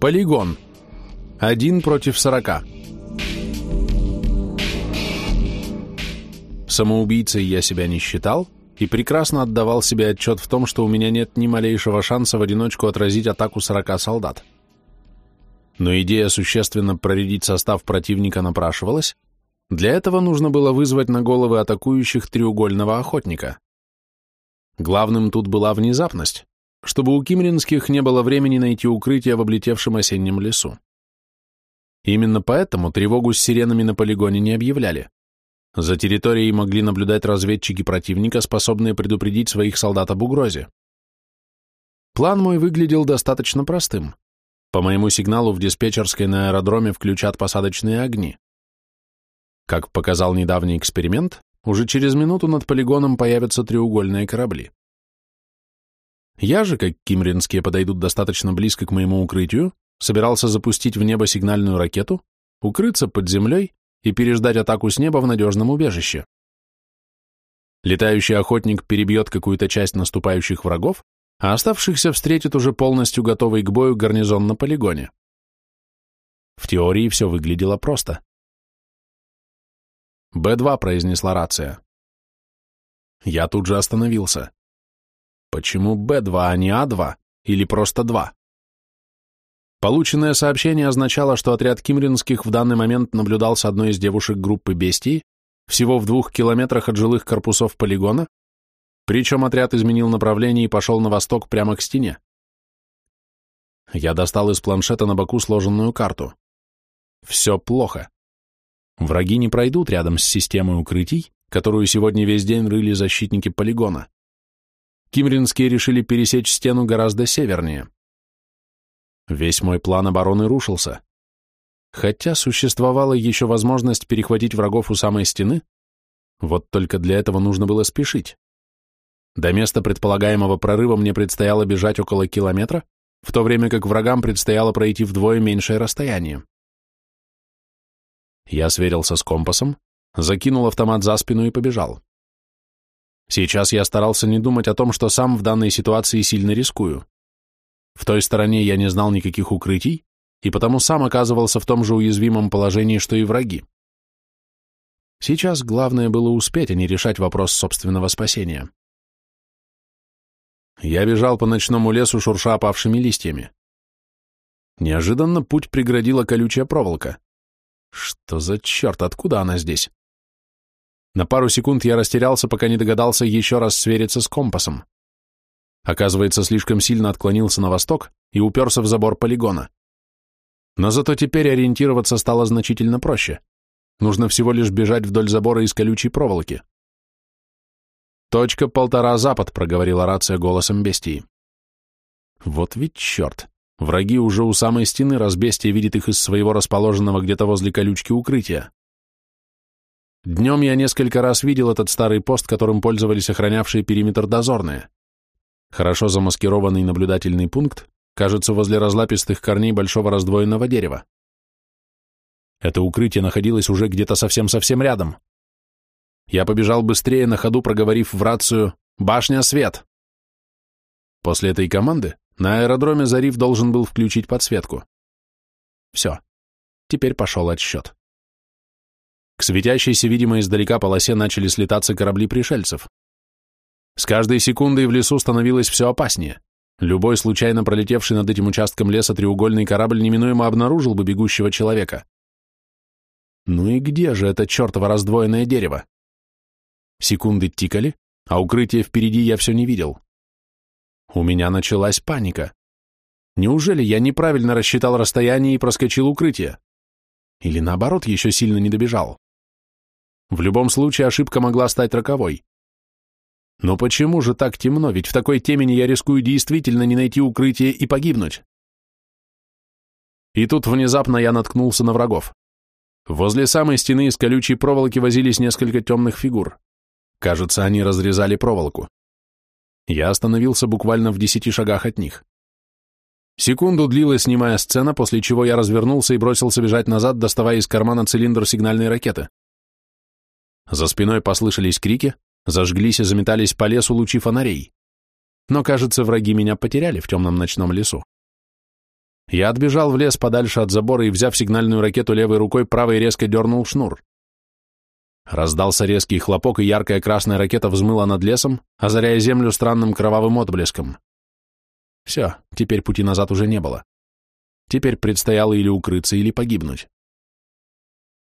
Полигон. Один против сорока. Самоубийцей я себя не считал и прекрасно отдавал себе отчет в том, что у меня нет ни малейшего шанса в одиночку отразить атаку сорока солдат. Но идея существенно проредить состав противника напрашивалась, для этого нужно было вызвать на головы атакующих треугольного охотника. Главным тут была внезапность, чтобы у кимринских не было времени найти укрытие в облетевшем осеннем лесу. Именно поэтому тревогу с сиренами на полигоне не объявляли. За территорией могли наблюдать разведчики противника, способные предупредить своих солдат об угрозе. План мой выглядел достаточно простым. По моему сигналу в диспетчерской на аэродроме включат посадочные огни. Как показал недавний эксперимент, уже через минуту над полигоном появятся треугольные корабли. Я же, как кимринские подойдут достаточно близко к моему укрытию, собирался запустить в небо сигнальную ракету, укрыться под землей и переждать атаку с неба в надежном убежище. Летающий охотник перебьет какую-то часть наступающих врагов, а оставшихся встретит уже полностью готовый к бою гарнизон на полигоне. В теории все выглядело просто. «Б-2», — произнесла рация. Я тут же остановился. Почему Б-2, а не А-2? Или просто 2? Полученное сообщение означало, что отряд кимринских в данный момент наблюдал с одной из девушек группы бестий, всего в двух километрах от жилых корпусов полигона, причем отряд изменил направление и пошел на восток прямо к стене. Я достал из планшета на боку сложенную карту. Все плохо. Враги не пройдут рядом с системой укрытий, которую сегодня весь день рыли защитники полигона. Кимринские решили пересечь стену гораздо севернее. Весь мой план обороны рушился. Хотя существовала еще возможность перехватить врагов у самой стены, вот только для этого нужно было спешить. До места предполагаемого прорыва мне предстояло бежать около километра, в то время как врагам предстояло пройти вдвое меньшее расстояние. Я сверился с компасом, закинул автомат за спину и побежал. Сейчас я старался не думать о том, что сам в данной ситуации сильно рискую. В той стороне я не знал никаких укрытий, и потому сам оказывался в том же уязвимом положении, что и враги. Сейчас главное было успеть, а не решать вопрос собственного спасения. Я бежал по ночному лесу, шурша опавшими листьями. Неожиданно путь преградила колючая проволока. Что за черт, откуда она здесь? На пару секунд я растерялся, пока не догадался еще раз свериться с компасом. Оказывается, слишком сильно отклонился на восток и уперся в забор полигона. Но зато теперь ориентироваться стало значительно проще. Нужно всего лишь бежать вдоль забора из колючей проволоки. «Точка полтора запад», — проговорила рация голосом бестии. «Вот ведь черт! Враги уже у самой стены, раз бестия видит их из своего расположенного где-то возле колючки укрытия. Днем я несколько раз видел этот старый пост, которым пользовались охранявшие периметр дозорные. Хорошо замаскированный наблюдательный пункт, кажется, возле разлапистых корней большого раздвоенного дерева. Это укрытие находилось уже где-то совсем-совсем рядом. Я побежал быстрее, на ходу проговорив в рацию «Башня, свет!». После этой команды на аэродроме Зариф должен был включить подсветку. Все. Теперь пошел отсчет. К светящейся, видимо, издалека полосе начали слетаться корабли пришельцев. С каждой секундой в лесу становилось все опаснее. Любой случайно пролетевший над этим участком леса треугольный корабль неминуемо обнаружил бы бегущего человека. Ну и где же это чертово раздвоенное дерево? Секунды тикали, а укрытие впереди я все не видел. У меня началась паника. Неужели я неправильно рассчитал расстояние и проскочил укрытие? Или наоборот, еще сильно не добежал? В любом случае ошибка могла стать роковой. Но почему же так темно, ведь в такой темени я рискую действительно не найти укрытие и погибнуть? И тут внезапно я наткнулся на врагов. Возле самой стены из колючей проволоки возились несколько темных фигур. Кажется, они разрезали проволоку. Я остановился буквально в десяти шагах от них. Секунду длилась снимая сцена, после чего я развернулся и бросился бежать назад, доставая из кармана цилиндр сигнальной ракеты. За спиной послышались крики, зажглись и заметались по лесу лучи фонарей. Но, кажется, враги меня потеряли в темном ночном лесу. Я отбежал в лес подальше от забора и, взяв сигнальную ракету левой рукой, правой резко дернул шнур. Раздался резкий хлопок, и яркая красная ракета взмыла над лесом, озаряя землю странным кровавым отблеском. Все, теперь пути назад уже не было. Теперь предстояло или укрыться, или погибнуть.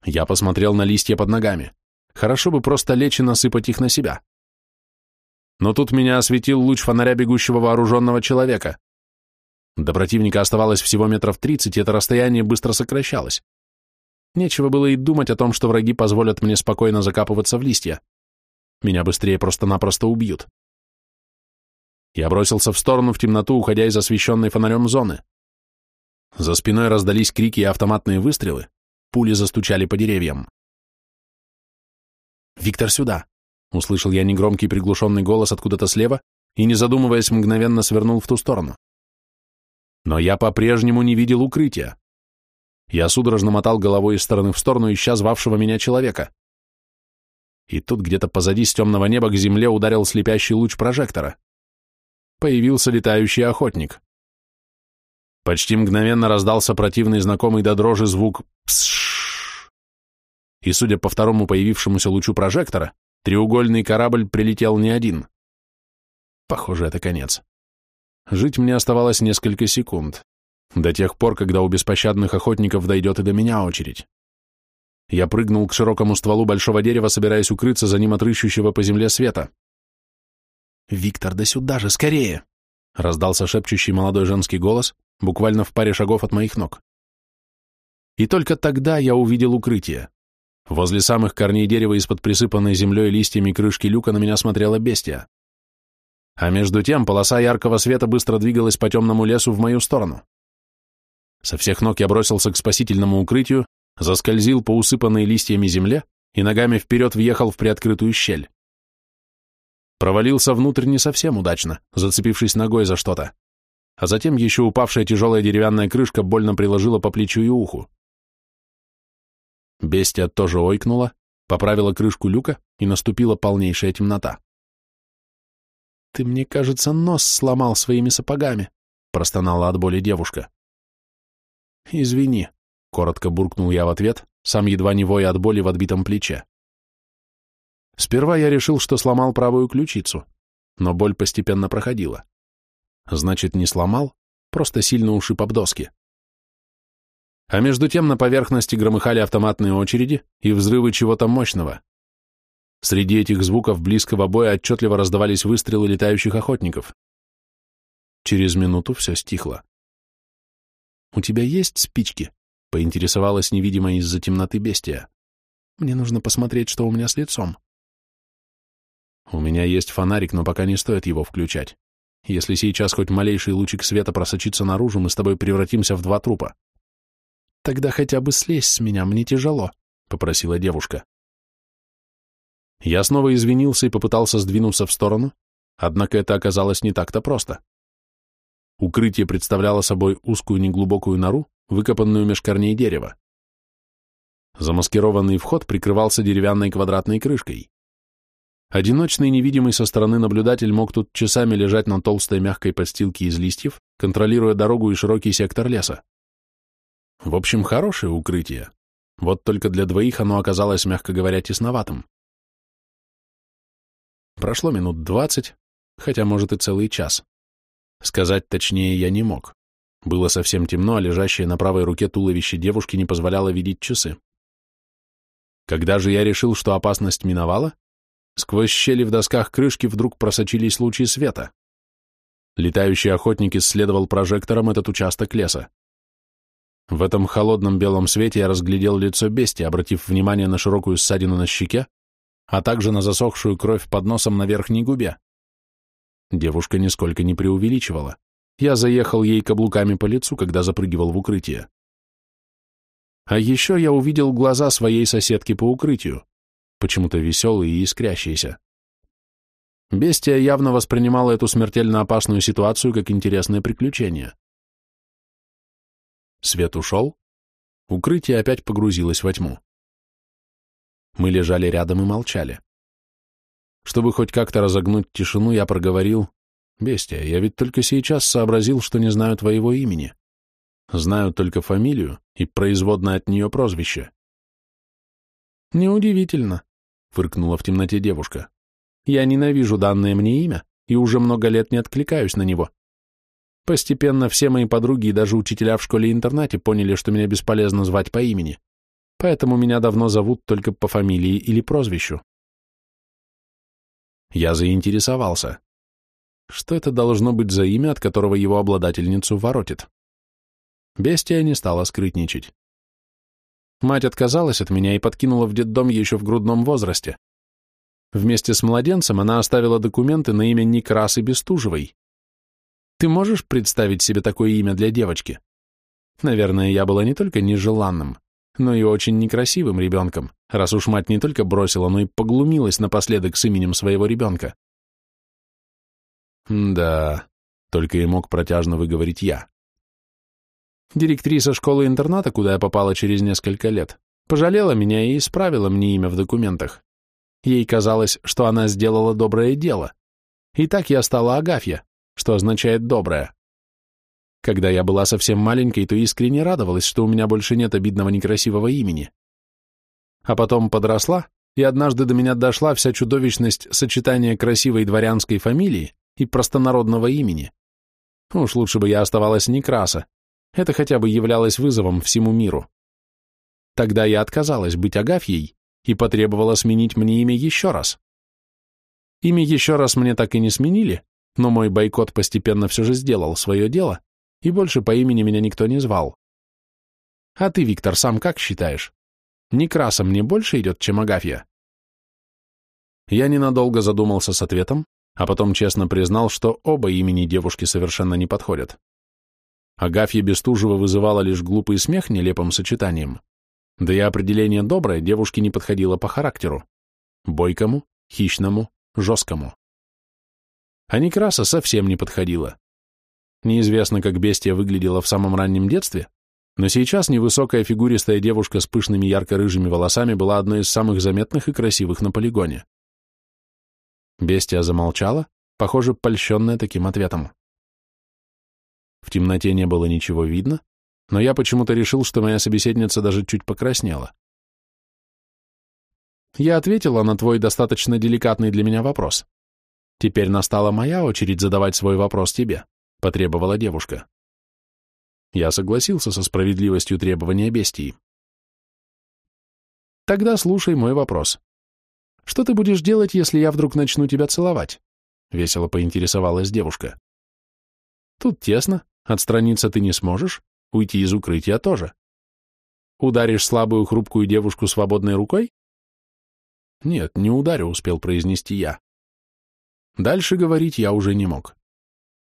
Я посмотрел на листья под ногами. Хорошо бы просто лечь и насыпать их на себя. Но тут меня осветил луч фонаря бегущего вооруженного человека. До противника оставалось всего метров тридцать, и это расстояние быстро сокращалось. Нечего было и думать о том, что враги позволят мне спокойно закапываться в листья. Меня быстрее просто-напросто убьют. Я бросился в сторону в темноту, уходя из освещенной фонарем зоны. За спиной раздались крики и автоматные выстрелы, пули застучали по деревьям. «Виктор, сюда!» — услышал я негромкий приглушенный голос откуда-то слева и, не задумываясь, мгновенно свернул в ту сторону. Но я по-прежнему не видел укрытия. Я судорожно мотал головой из стороны в сторону, ища звавшего меня человека. И тут где-то позади с темного неба к земле ударил слепящий луч прожектора. Появился летающий охотник. Почти мгновенно раздался противный знакомый до дрожи звук «псшшш». И, судя по второму появившемуся лучу прожектора, треугольный корабль прилетел не один. Похоже, это конец. Жить мне оставалось несколько секунд, до тех пор, когда у беспощадных охотников дойдет и до меня очередь. Я прыгнул к широкому стволу большого дерева, собираясь укрыться за ним от рыщущего по земле света. «Виктор, да сюда же, скорее!» — раздался шепчущий молодой женский голос, буквально в паре шагов от моих ног. И только тогда я увидел укрытие. Возле самых корней дерева из-под присыпанной землей листьями крышки люка на меня смотрела бестия. А между тем полоса яркого света быстро двигалась по темному лесу в мою сторону. Со всех ног я бросился к спасительному укрытию, заскользил по усыпанной листьями земле и ногами вперед въехал в приоткрытую щель. Провалился внутрь не совсем удачно, зацепившись ногой за что-то, а затем еще упавшая тяжелая деревянная крышка больно приложила по плечу и уху. Бестия тоже ойкнула, поправила крышку люка, и наступила полнейшая темнота. «Ты, мне кажется, нос сломал своими сапогами», — простонала от боли девушка. «Извини», — коротко буркнул я в ответ, сам едва не воя от боли в отбитом плече. Сперва я решил, что сломал правую ключицу, но боль постепенно проходила. Значит, не сломал, просто сильно ушиб об доски. А между тем на поверхности громыхали автоматные очереди и взрывы чего-то мощного. Среди этих звуков близкого боя отчетливо раздавались выстрелы летающих охотников. Через минуту все стихло. «У тебя есть спички?» — поинтересовалась невидимая из-за темноты бестия. «Мне нужно посмотреть, что у меня с лицом». «У меня есть фонарик, но пока не стоит его включать. Если сейчас хоть малейший лучик света просочится наружу, мы с тобой превратимся в два трупа». «Тогда хотя бы слезь с меня, мне тяжело», — попросила девушка. Я снова извинился и попытался сдвинуться в сторону, однако это оказалось не так-то просто. Укрытие представляло собой узкую неглубокую нору, выкопанную меж корней дерева. Замаскированный вход прикрывался деревянной квадратной крышкой. Одиночный невидимый со стороны наблюдатель мог тут часами лежать на толстой мягкой подстилке из листьев, контролируя дорогу и широкий сектор леса. В общем, хорошее укрытие. Вот только для двоих оно оказалось, мягко говоря, тесноватым. Прошло минут двадцать, хотя, может, и целый час. Сказать точнее я не мог. Было совсем темно, а лежащее на правой руке туловище девушки не позволяло видеть часы. Когда же я решил, что опасность миновала, сквозь щели в досках крышки вдруг просочились лучи света. Летающий охотник исследовал прожектором этот участок леса. В этом холодном белом свете я разглядел лицо бестии, обратив внимание на широкую ссадину на щеке, а также на засохшую кровь под носом на верхней губе. Девушка нисколько не преувеличивала. Я заехал ей каблуками по лицу, когда запрыгивал в укрытие. А еще я увидел глаза своей соседки по укрытию, почему-то веселые и искрящиеся. Бестия явно воспринимала эту смертельно опасную ситуацию как интересное приключение. Свет ушел, укрытие опять погрузилось во тьму. Мы лежали рядом и молчали. Чтобы хоть как-то разогнуть тишину, я проговорил, «Бестия, я ведь только сейчас сообразил, что не знаю твоего имени. Знаю только фамилию и производное от нее прозвище. Неудивительно, фыркнула в темноте девушка. Я ненавижу данное мне имя и уже много лет не откликаюсь на него. Постепенно все мои подруги и даже учителя в школе-интернате поняли, что меня бесполезно звать по имени, поэтому меня давно зовут только по фамилии или прозвищу. Я заинтересовался. Что это должно быть за имя, от которого его обладательницу воротит? Бестия не стала скрытничать. Мать отказалась от меня и подкинула в детдом еще в грудном возрасте. Вместе с младенцем она оставила документы на имя Некрасы Бестужевой. Ты можешь представить себе такое имя для девочки? Наверное, я была не только нежеланным, но и очень некрасивым ребенком, раз уж мать не только бросила, но и поглумилась напоследок с именем своего ребенка. Да, только и мог протяжно выговорить я. Директриса школы-интерната, куда я попала через несколько лет, пожалела меня и исправила мне имя в документах. Ей казалось, что она сделала доброе дело. И так я стала Агафья, что означает «доброе». Когда я была совсем маленькой, то искренне радовалась, что у меня больше нет обидного некрасивого имени. А потом подросла, и однажды до меня дошла вся чудовищность сочетания красивой дворянской фамилии и простонародного имени. Уж лучше бы я оставалась Некраса. Это хотя бы являлось вызовом всему миру. Тогда я отказалась быть Агафьей и потребовала сменить мне имя еще раз. Имя еще раз мне так и не сменили, но мой бойкот постепенно все же сделал свое дело, и больше по имени меня никто не звал. А ты, Виктор, сам как считаешь? Некраса мне больше идет, чем Агафья? Я ненадолго задумался с ответом, а потом честно признал, что оба имени девушки совершенно не подходят. Агафья Бестужева вызывала лишь глупый смех нелепым сочетанием, да и определение «доброе» девушке не подходило по характеру. Бойкому, хищному, жесткому а Некраса совсем не подходила. Неизвестно, как бестия выглядела в самом раннем детстве, но сейчас невысокая фигуристая девушка с пышными ярко-рыжими волосами была одной из самых заметных и красивых на полигоне. Бестия замолчала, похоже, польщенная таким ответом. В темноте не было ничего видно, но я почему-то решил, что моя собеседница даже чуть покраснела. Я ответила на твой достаточно деликатный для меня вопрос. Теперь настала моя очередь задавать свой вопрос тебе, потребовала девушка. Я согласился со справедливостью требования бестии. Тогда слушай мой вопрос. Что ты будешь делать, если я вдруг начну тебя целовать? Весело поинтересовалась девушка. Тут тесно, отстраниться ты не сможешь, уйти из укрытия тоже. Ударишь слабую хрупкую девушку свободной рукой? Нет, не ударю, успел произнести я. Дальше говорить я уже не мог.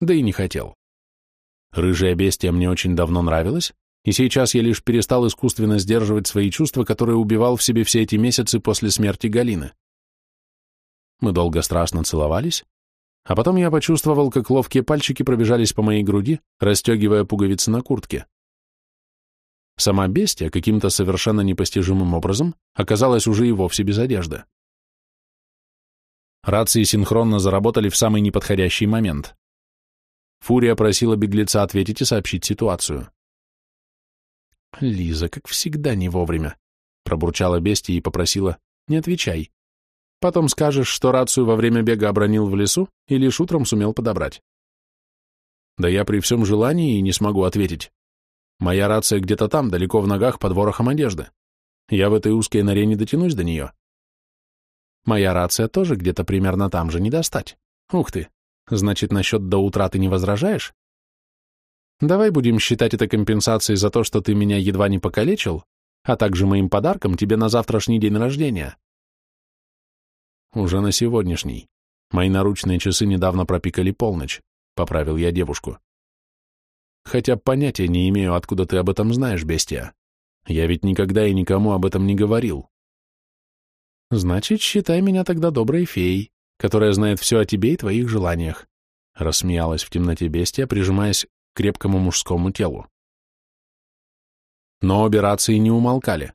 Да и не хотел. Рыжая бестия мне очень давно нравилась, и сейчас я лишь перестал искусственно сдерживать свои чувства, которые убивал в себе все эти месяцы после смерти Галины. Мы долго страстно целовались, а потом я почувствовал, как ловкие пальчики пробежались по моей груди, расстегивая пуговицы на куртке. Сама бестия каким-то совершенно непостижимым образом оказалась уже и вовсе без одежды. Рации синхронно заработали в самый неподходящий момент. Фурия просила беглеца ответить и сообщить ситуацию. «Лиза, как всегда, не вовремя», — пробурчала бестия и попросила, «не отвечай. Потом скажешь, что рацию во время бега обронил в лесу и лишь утром сумел подобрать». «Да я при всем желании и не смогу ответить. Моя рация где-то там, далеко в ногах, под ворохом одежды. Я в этой узкой норе не дотянусь до нее. Моя рация тоже где-то примерно там же, не достать. Ух ты, значит, насчет до утра ты не возражаешь? Давай будем считать это компенсацией за то, что ты меня едва не покалечил, а также моим подарком тебе на завтрашний день рождения. Уже на сегодняшний. Мои наручные часы недавно пропикали полночь, поправил я девушку. Хотя понятия не имею, откуда ты об этом знаешь, бестия. Я ведь никогда и никому об этом не говорил. Значит, считай меня тогда доброй феей, которая знает все о тебе и твоих желаниях, рассмеялась в темноте бестия, прижимаясь к крепкому мужскому телу. Но обе рации не умолкали.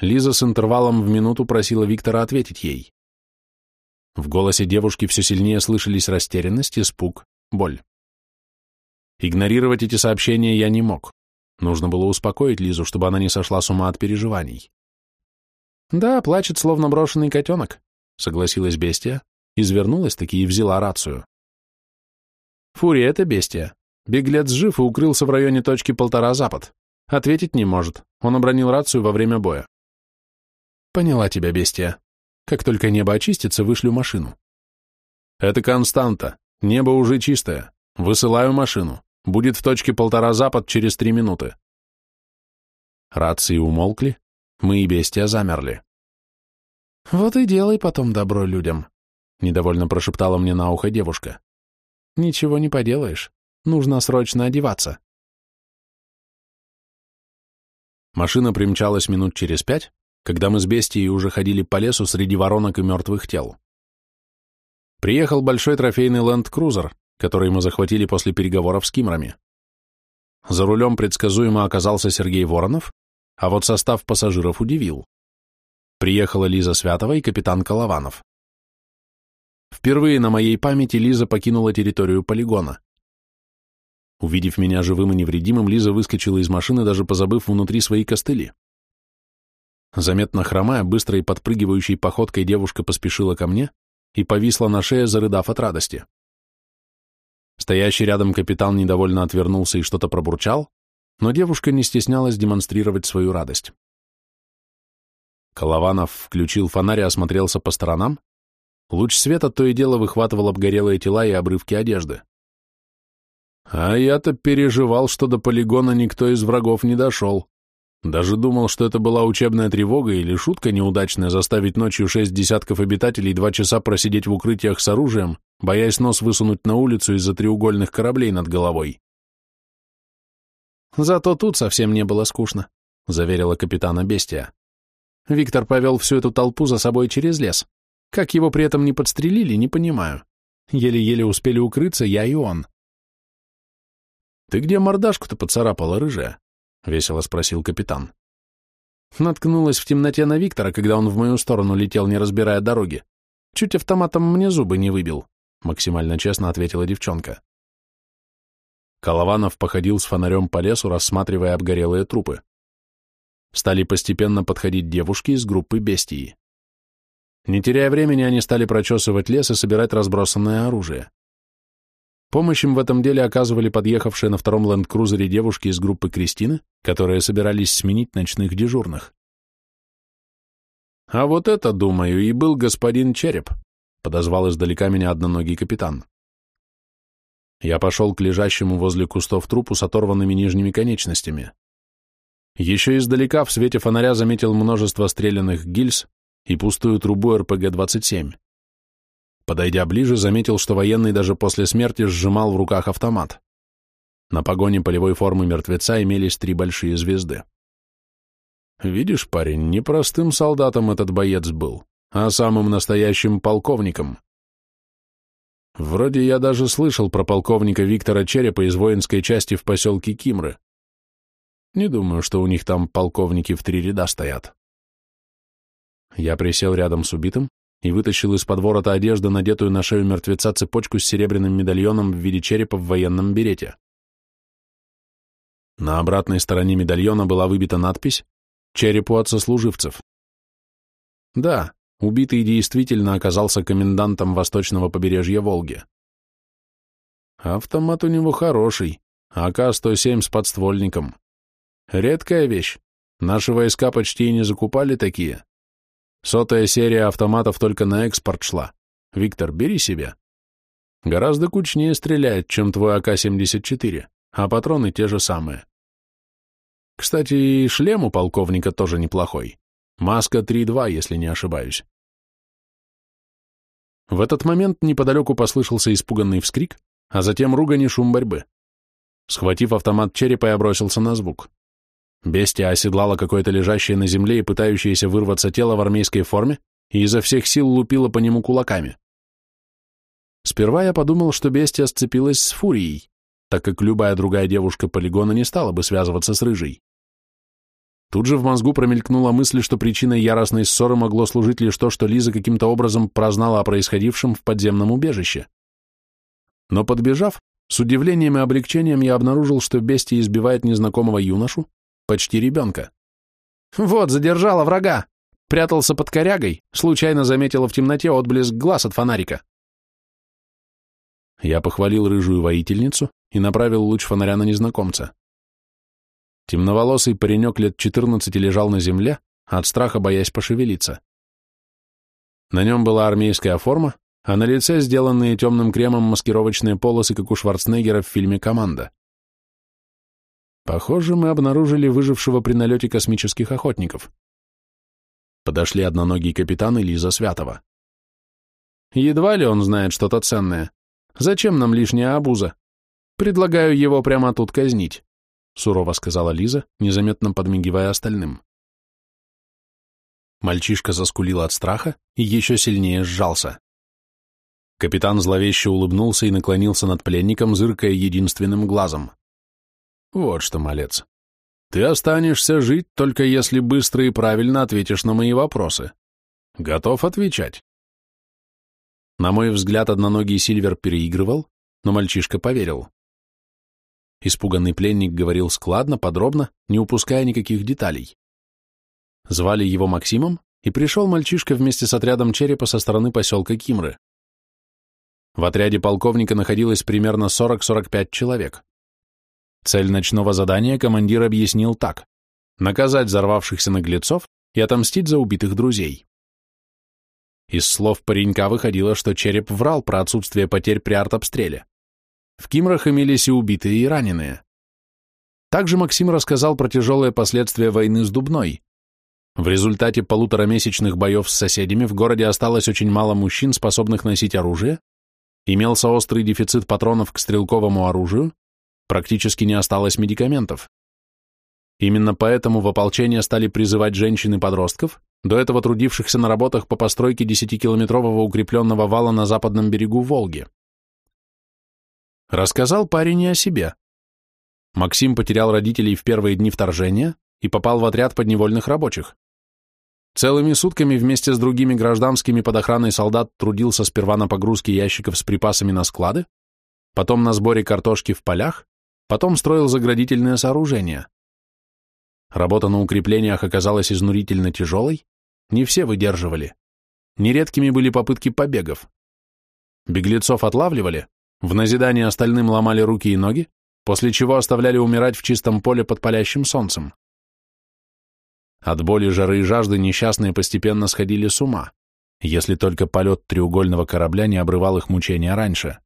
Лиза с интервалом в минуту просила Виктора ответить ей. В голосе девушки все сильнее слышались растерянность, испуг, боль. Игнорировать эти сообщения я не мог. Нужно было успокоить Лизу, чтобы она не сошла с ума от переживаний. «Да, плачет, словно брошенный котенок», — согласилась бестия, извернулась-таки и взяла рацию. «Фурия — это бестия. Беглец жив и укрылся в районе точки полтора запад. Ответить не может. Он обронил рацию во время боя». «Поняла тебя, бестия. Как только небо очистится, вышлю машину». «Это константа. Небо уже чистое. Высылаю машину. Будет в точке полтора запад через три минуты». Рации умолкли, мы и бестия замерли. «Вот и делай потом добро людям», — недовольно прошептала мне на ухо девушка. «Ничего не поделаешь. Нужно срочно одеваться». Машина примчалась минут через пять, когда мы с бестией уже ходили по лесу среди воронок и мертвых тел. Приехал большой трофейный ленд-крузер, который мы захватили после переговоров с Кимрами. За рулем предсказуемо оказался Сергей Воронов, а вот состав пассажиров удивил. Приехала Лиза Святова и капитан Колованов. Впервые на моей памяти Лиза покинула территорию полигона. Увидев меня живым и невредимым, Лиза выскочила из машины, даже позабыв внутри свои костыли. Заметно хромая, быстрой подпрыгивающей походкой девушка поспешила ко мне и повисла на шее, зарыдав от радости. Стоящий рядом капитан недовольно отвернулся и что-то пробурчал, но девушка не стеснялась демонстрировать свою радость. Колованов включил фонарь и осмотрелся по сторонам. Луч света то и дело выхватывал обгорелые тела и обрывки одежды. А я-то переживал, что до полигона никто из врагов не дошел. Даже думал, что это была учебная тревога или шутка неудачная заставить ночью шесть десятков обитателей два часа просидеть в укрытиях с оружием, боясь нос высунуть на улицу из-за треугольных кораблей над головой. «Зато тут совсем не было скучно», — заверила капитана Бестия. Виктор повел всю эту толпу за собой через лес. Как его при этом не подстрелили, не понимаю. Еле-еле успели укрыться я и он. «Ты где мордашку-то поцарапала, рыжая?» — весело спросил капитан. Наткнулась в темноте на Виктора, когда он в мою сторону летел, не разбирая дороги. Чуть автоматом мне зубы не выбил, — максимально честно ответила девчонка. Колованов походил с фонарем по лесу, рассматривая обгорелые трупы. Стали постепенно подходить девушки из группы бестии. Не теряя времени, они стали прочесывать лес и собирать разбросанное оружие. Помощь им в этом деле оказывали подъехавшие на втором ленд-крузере девушки из группы Кристины, которые собирались сменить ночных дежурных. «А вот это, думаю, и был господин Череп», — подозвал издалека меня одноногий капитан. Я пошел к лежащему возле кустов трупу с оторванными нижними конечностями. Еще издалека в свете фонаря заметил множество стрелянных гильз и пустую трубу РПГ-27. Подойдя ближе, заметил, что военный даже после смерти сжимал в руках автомат. На погоне полевой формы мертвеца имелись три большие звезды. Видишь, парень, не простым солдатом этот боец был, а самым настоящим полковником. Вроде я даже слышал про полковника Виктора Черепа из воинской части в поселке Кимры. Не думаю, что у них там полковники в три ряда стоят. Я присел рядом с убитым, и вытащил из-под ворота одежды, надетую на шею мертвеца, цепочку с серебряным медальоном в виде черепа в военном берете. На обратной стороне медальона была выбита надпись «Черепу от сослуживцев». Да, убитый действительно оказался комендантом восточного побережья Волги. Автомат у него хороший, АК-107 с подствольником. Редкая вещь. Наши войска почти и не закупали такие. Сотая серия автоматов только на экспорт шла. Виктор, бери себе. Гораздо кучнее стреляет, чем твой АК-74, а патроны те же самые. Кстати, и шлем у полковника тоже неплохой. Маска 3.2, если не ошибаюсь. В этот момент неподалеку послышался испуганный вскрик, а затем ругань и шум борьбы. Схватив автомат черепа, я бросился на звук. Бестия оседлала какое-то лежащее на земле и пытающееся вырваться тело в армейской форме и изо всех сил лупила по нему кулаками. Сперва я подумал, что бестия сцепилась с фурией, так как любая другая девушка полигона не стала бы связываться с рыжей. Тут же в мозгу промелькнула мысль, что причиной яростной ссоры могло служить лишь то, что Лиза каким-то образом прознала о происходившем в подземном убежище. Но подбежав, с удивлением и облегчением я обнаружил, что бестия избивает незнакомого юношу, почти ребенка. «Вот, задержала врага!» Прятался под корягой, случайно заметила в темноте отблеск глаз от фонарика. Я похвалил рыжую воительницу и направил луч фонаря на незнакомца. Темноволосый паренек лет 14 лежал на земле, от страха боясь пошевелиться. На нем была армейская форма, а на лице сделанные темным кремом маскировочные полосы, как у Шварценеггера в фильме «Команда». Похоже, мы обнаружили выжившего при налете космических охотников. Подошли одноногий капитан и Лиза Святова. Едва ли он знает что-то ценное. Зачем нам лишняя обуза? Предлагаю его прямо тут казнить, сурово сказала Лиза, незаметно подмигивая остальным. Мальчишка заскулил от страха и еще сильнее сжался. Капитан зловеще улыбнулся и наклонился над пленником, зыркая единственным глазом. Вот что, малец, ты останешься жить, только если быстро и правильно ответишь на мои вопросы. Готов отвечать?» На мой взгляд, одноногий Сильвер переигрывал, но мальчишка поверил. Испуганный пленник говорил складно, подробно, не упуская никаких деталей. Звали его Максимом, и пришел мальчишка вместе с отрядом черепа со стороны поселка Кимры. В отряде полковника находилось примерно 40-45 человек. Цель ночного задания командир объяснил так – наказать взорвавшихся наглецов и отомстить за убитых друзей. Из слов паренька выходило, что Череп врал про отсутствие потерь при артобстреле. В Кимрах имелись и убитые, и раненые. Также Максим рассказал про тяжелые последствия войны с Дубной. В результате полуторамесячных боев с соседями в городе осталось очень мало мужчин, способных носить оружие, имелся острый дефицит патронов к стрелковому оружию, Практически не осталось медикаментов. Именно поэтому в ополчение стали призывать женщин и подростков, до этого трудившихся на работах по постройке 10-километрового укрепленного вала на западном берегу Волги. Рассказал парень и о себе. Максим потерял родителей в первые дни вторжения и попал в отряд подневольных рабочих. Целыми сутками вместе с другими гражданскими под охраной солдат трудился сперва на погрузке ящиков с припасами на склады, потом на сборе картошки в полях, Потом строил заградительное сооружение. Работа на укреплениях оказалась изнурительно тяжелой, не все выдерживали. Нередкими были попытки побегов. Беглецов отлавливали, в назидание остальным ломали руки и ноги, после чего оставляли умирать в чистом поле под палящим солнцем. От боли, жары и жажды несчастные постепенно сходили с ума, если только полет треугольного корабля не обрывал их мучения раньше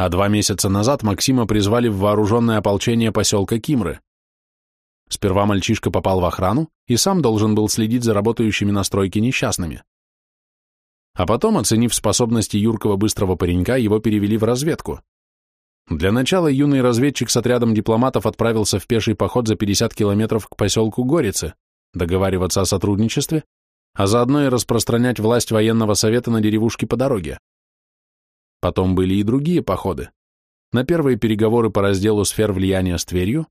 а два месяца назад Максима призвали в вооруженное ополчение поселка Кимры. Сперва мальчишка попал в охрану и сам должен был следить за работающими на стройке несчастными. А потом, оценив способности юркого быстрого паренька, его перевели в разведку. Для начала юный разведчик с отрядом дипломатов отправился в пеший поход за 50 километров к поселку Горицы, договариваться о сотрудничестве, а заодно и распространять власть военного совета на деревушки по дороге. Потом были и другие походы. На первые переговоры по разделу сфер влияния с Тверью,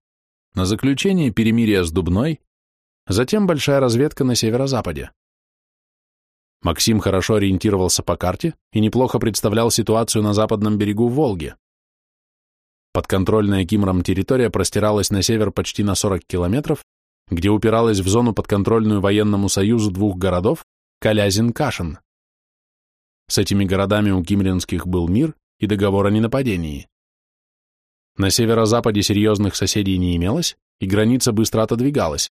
на заключение перемирия с Дубной, затем большая разведка на северо-западе. Максим хорошо ориентировался по карте и неплохо представлял ситуацию на западном берегу Волги. Подконтрольная Кимром территория простиралась на север почти на 40 километров, где упиралась в зону подконтрольную военному союзу двух городов Калязин-Кашин. С этими городами у кимринских был мир и договор о ненападении. На северо-западе серьезных соседей не имелось, и граница быстро отодвигалась.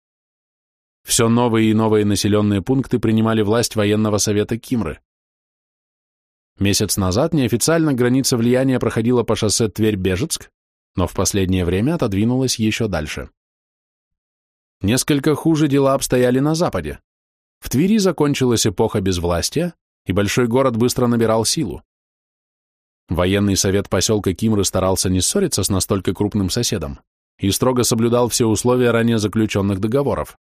Все новые и новые населенные пункты принимали власть военного совета Кимры. Месяц назад неофициально граница влияния проходила по шоссе Тверь-Бежецк, но в последнее время отодвинулась еще дальше. Несколько хуже дела обстояли на западе. В Твери закончилась эпоха безвластия, и большой город быстро набирал силу. Военный совет поселка Кимры старался не ссориться с настолько крупным соседом и строго соблюдал все условия ранее заключенных договоров.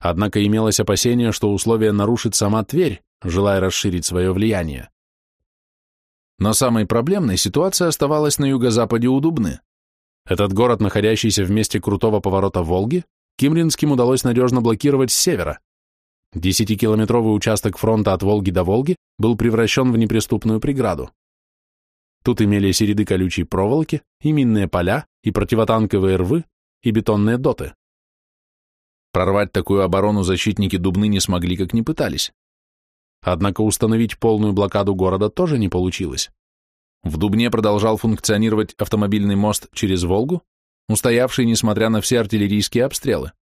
Однако имелось опасение, что условия нарушит сама Тверь, желая расширить свое влияние. Но самой проблемной ситуация оставалась на юго-западе у Дубны. Этот город, находящийся в месте крутого поворота Волги, Кимринским удалось надежно блокировать с севера, Десятикилометровый участок фронта от Волги до Волги был превращен в неприступную преграду. Тут имелись и ряды колючей проволоки, и минные поля, и противотанковые рвы, и бетонные доты. Прорвать такую оборону защитники Дубны не смогли, как не пытались. Однако установить полную блокаду города тоже не получилось. В Дубне продолжал функционировать автомобильный мост через Волгу, устоявший, несмотря на все артиллерийские обстрелы.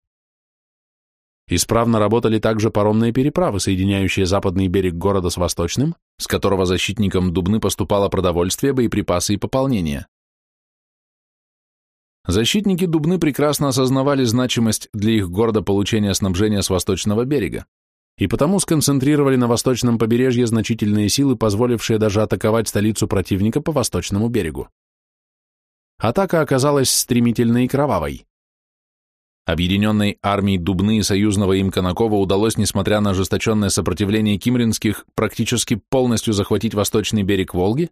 Исправно работали также паромные переправы, соединяющие западный берег города с восточным, с которого защитникам Дубны поступало продовольствие, боеприпасы и пополнение. Защитники Дубны прекрасно осознавали значимость для их города получения снабжения с восточного берега, и потому сконцентрировали на восточном побережье значительные силы, позволившие даже атаковать столицу противника по восточному берегу. Атака оказалась стремительной и кровавой. Объединенной армии Дубны и союзного им Конакова удалось, несмотря на ожесточенное сопротивление кимринских, практически полностью захватить восточный берег Волги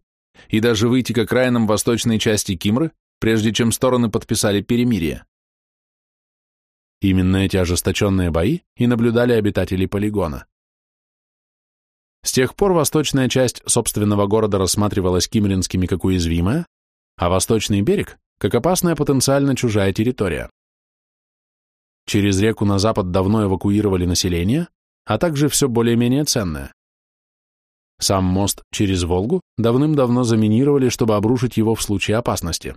и даже выйти к окраинам восточной части Кимры, прежде чем стороны подписали перемирие. Именно эти ожесточенные бои и наблюдали обитатели полигона. С тех пор восточная часть собственного города рассматривалась кимринскими как уязвимая, а восточный берег – как опасная потенциально чужая территория. Через реку на запад давно эвакуировали население, а также все более-менее ценное. Сам мост через Волгу давным-давно заминировали, чтобы обрушить его в случае опасности.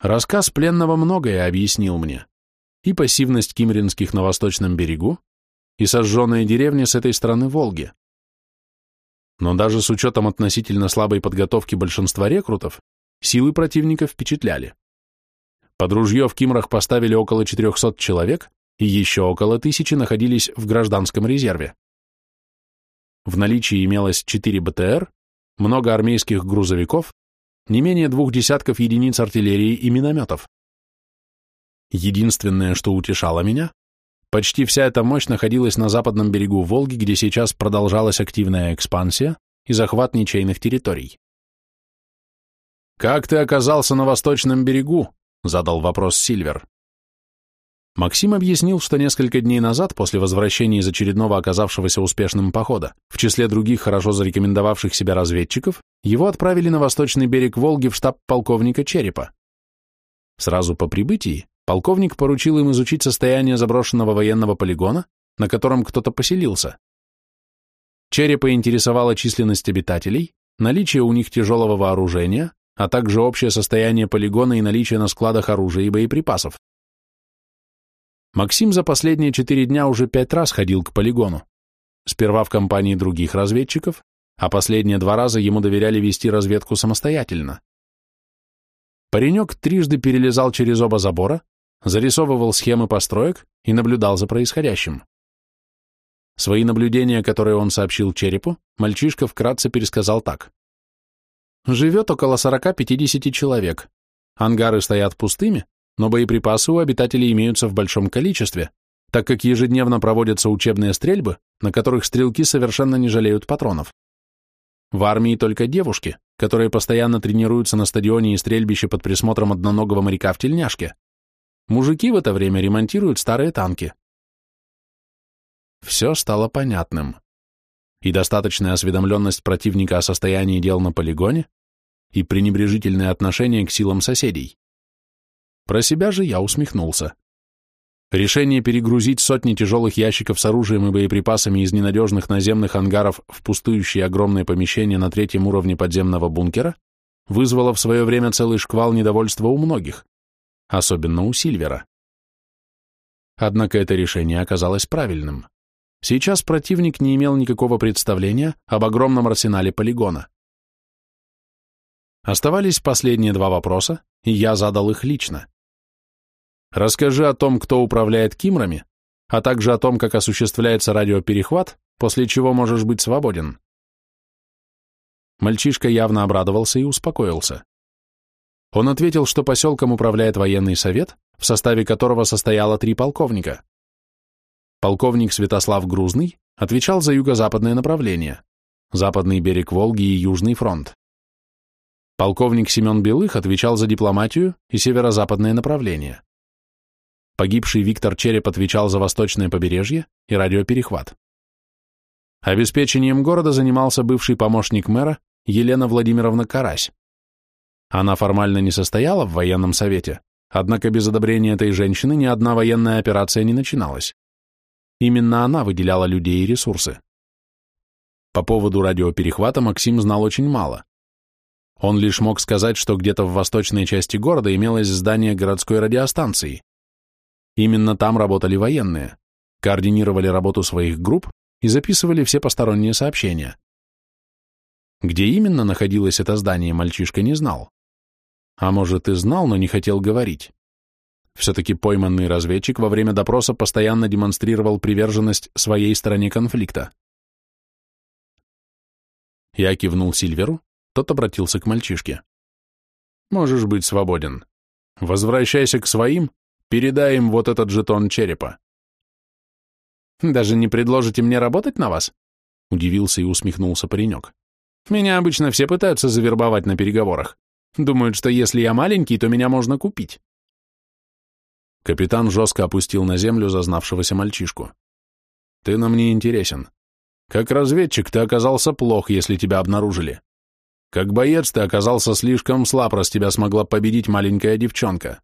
Рассказ пленного многое объяснил мне. И пассивность кимринских на восточном берегу, и сожженные деревни с этой стороны Волги. Но даже с учетом относительно слабой подготовки большинства рекрутов, силы противника впечатляли. Под ружье в Кимрах поставили около 400 человек, и еще около тысячи находились в гражданском резерве. В наличии имелось 4 БТР, много армейских грузовиков, не менее двух десятков единиц артиллерии и минометов. Единственное, что утешало меня, почти вся эта мощь находилась на западном берегу Волги, где сейчас продолжалась активная экспансия и захват ничейных территорий. «Как ты оказался на восточном берегу?» — задал вопрос Сильвер. Максим объяснил, что несколько дней назад, после возвращения из очередного оказавшегося успешным похода, в числе других хорошо зарекомендовавших себя разведчиков, его отправили на восточный берег Волги в штаб полковника Черепа. Сразу по прибытии полковник поручил им изучить состояние заброшенного военного полигона, на котором кто-то поселился. Черепа интересовала численность обитателей, наличие у них тяжелого вооружения, а также общее состояние полигона и наличие на складах оружия и боеприпасов. Максим за последние четыре дня уже пять раз ходил к полигону. Сперва в компании других разведчиков, а последние два раза ему доверяли вести разведку самостоятельно. Паренек трижды перелезал через оба забора, зарисовывал схемы построек и наблюдал за происходящим. Свои наблюдения, которые он сообщил Черепу, мальчишка вкратце пересказал так. Живет около 40-50 человек. Ангары стоят пустыми, но боеприпасы у обитателей имеются в большом количестве, так как ежедневно проводятся учебные стрельбы, на которых стрелки совершенно не жалеют патронов. В армии только девушки, которые постоянно тренируются на стадионе и стрельбище под присмотром одноногого моряка в тельняшке. Мужики в это время ремонтируют старые танки. Все стало понятным. И достаточная осведомленность противника о состоянии дел на полигоне, и пренебрежительное отношение к силам соседей. Про себя же я усмехнулся. Решение перегрузить сотни тяжелых ящиков с оружием и боеприпасами из ненадежных наземных ангаров в пустующие огромные помещения на третьем уровне подземного бункера вызвало в свое время целый шквал недовольства у многих, особенно у Сильвера. Однако это решение оказалось правильным. Сейчас противник не имел никакого представления об огромном арсенале полигона. Оставались последние два вопроса, и я задал их лично. Расскажи о том, кто управляет Кимрами, а также о том, как осуществляется радиоперехват, после чего можешь быть свободен. Мальчишка явно обрадовался и успокоился. Он ответил, что поселком управляет военный совет, в составе которого состояло три полковника. Полковник Святослав Грузный отвечал за юго-западное направление, западный берег Волги и Южный фронт. Полковник Семен Белых отвечал за дипломатию и северо-западное направление. Погибший Виктор Череп отвечал за восточное побережье и радиоперехват. Обеспечением города занимался бывший помощник мэра Елена Владимировна Карась. Она формально не состояла в военном совете, однако без одобрения этой женщины ни одна военная операция не начиналась. Именно она выделяла людей и ресурсы. По поводу радиоперехвата Максим знал очень мало. Он лишь мог сказать, что где-то в восточной части города имелось здание городской радиостанции. Именно там работали военные, координировали работу своих групп и записывали все посторонние сообщения. Где именно находилось это здание, мальчишка не знал. А может и знал, но не хотел говорить. Все-таки пойманный разведчик во время допроса постоянно демонстрировал приверженность своей стороне конфликта. Я кивнул Сильверу, тот обратился к мальчишке. «Можешь быть свободен. Возвращайся к своим, передай им вот этот жетон черепа. Даже не предложите мне работать на вас?» Удивился и усмехнулся паренек. «Меня обычно все пытаются завербовать на переговорах. Думают, что если я маленький, то меня можно купить». Капитан жестко опустил на землю зазнавшегося мальчишку. «Ты нам не интересен. Как разведчик ты оказался плох, если тебя обнаружили. Как боец ты оказался слишком слаб, раз тебя смогла победить маленькая девчонка».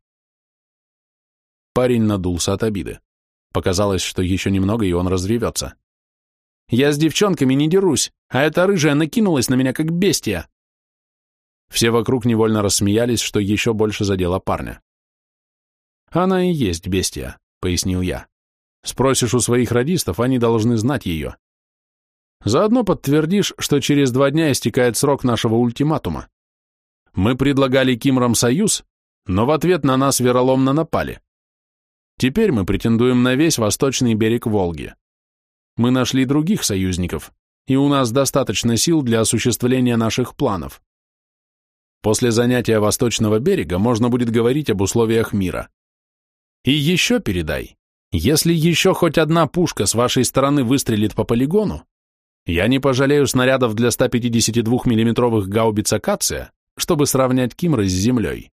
Парень надулся от обиды. Показалось, что еще немного, и он разревется. «Я с девчонками не дерусь, а эта рыжая накинулась на меня, как бестия!» Все вокруг невольно рассмеялись, что еще больше задело парня. «Она и есть бестия», — пояснил я. «Спросишь у своих радистов, они должны знать ее. Заодно подтвердишь, что через два дня истекает срок нашего ультиматума. Мы предлагали Кимрам союз, но в ответ на нас вероломно напали. Теперь мы претендуем на весь восточный берег Волги. Мы нашли других союзников, и у нас достаточно сил для осуществления наших планов. После занятия восточного берега можно будет говорить об условиях мира. И еще передай, если еще хоть одна пушка с вашей стороны выстрелит по полигону, я не пожалею снарядов для 152 миллиметровых гаубиц «Акация», чтобы сравнять Кимры с землей.